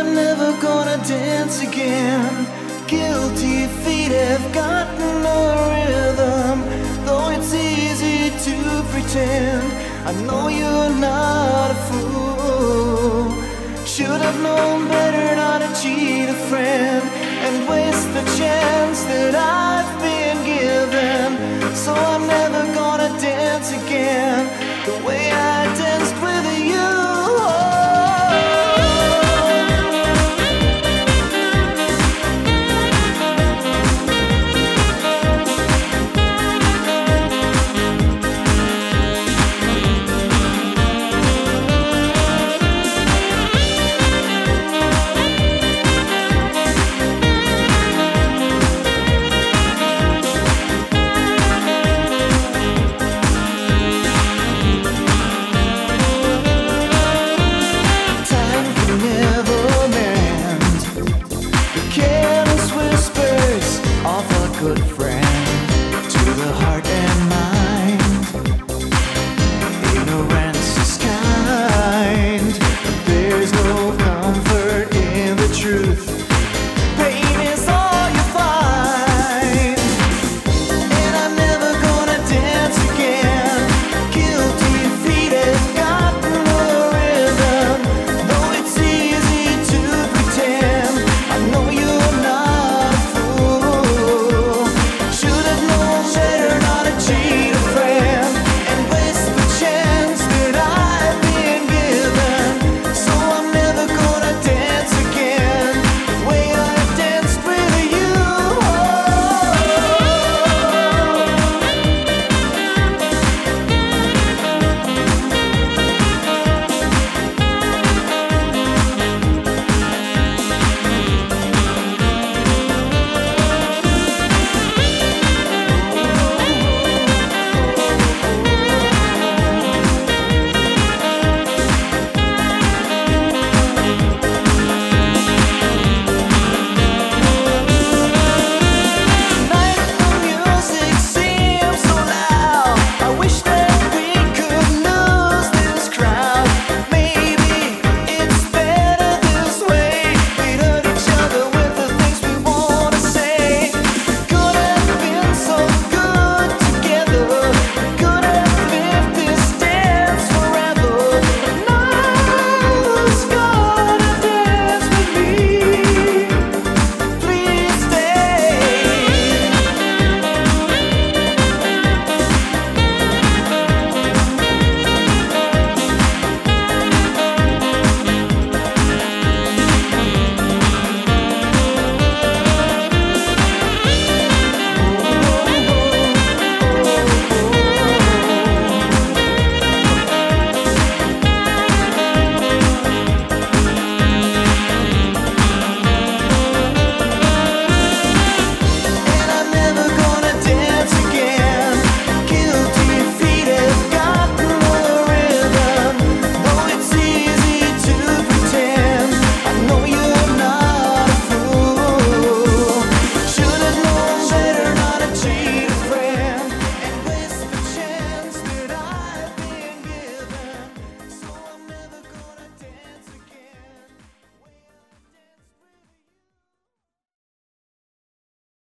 I'm never gonna dance again. Guilty feet have got no rhythm, though it's easy to pretend. I know you're not a fool. Should have known better not to cheat a friend and waste the chance that I've been given. So I'm never gonna dance again the way good